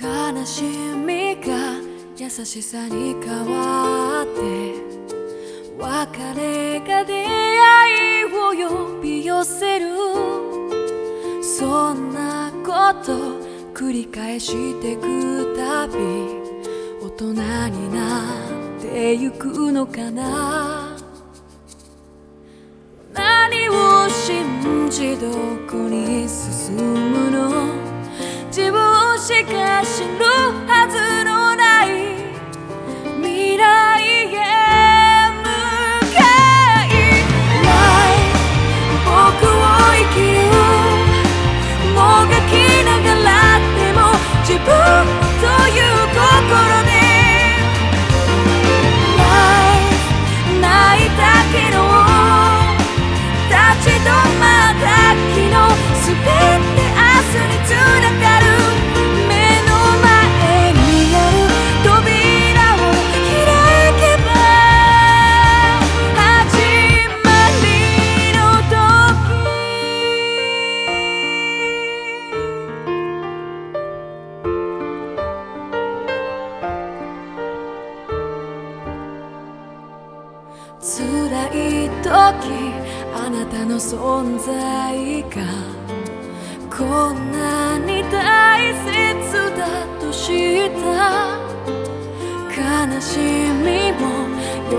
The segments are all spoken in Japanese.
悲しみが優しさに変わって別れが出会いを呼び寄せるそんなこと繰り返してくたび大人になってゆくのかな？何を信じどこに進む？しか知るはずのない未来へ向かい。ない僕を生きるもがきながらでも自分という心で。Life 泣いたけど立ち止まった昨日すべて明日につながる。辛い時あなたの存在がこんなに大切だと知った。悲しみも喜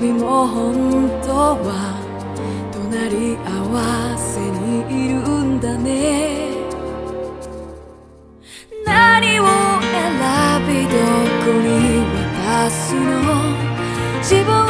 びも本当は隣り合わせにいるんだね。何を選びどこに渡すの？自分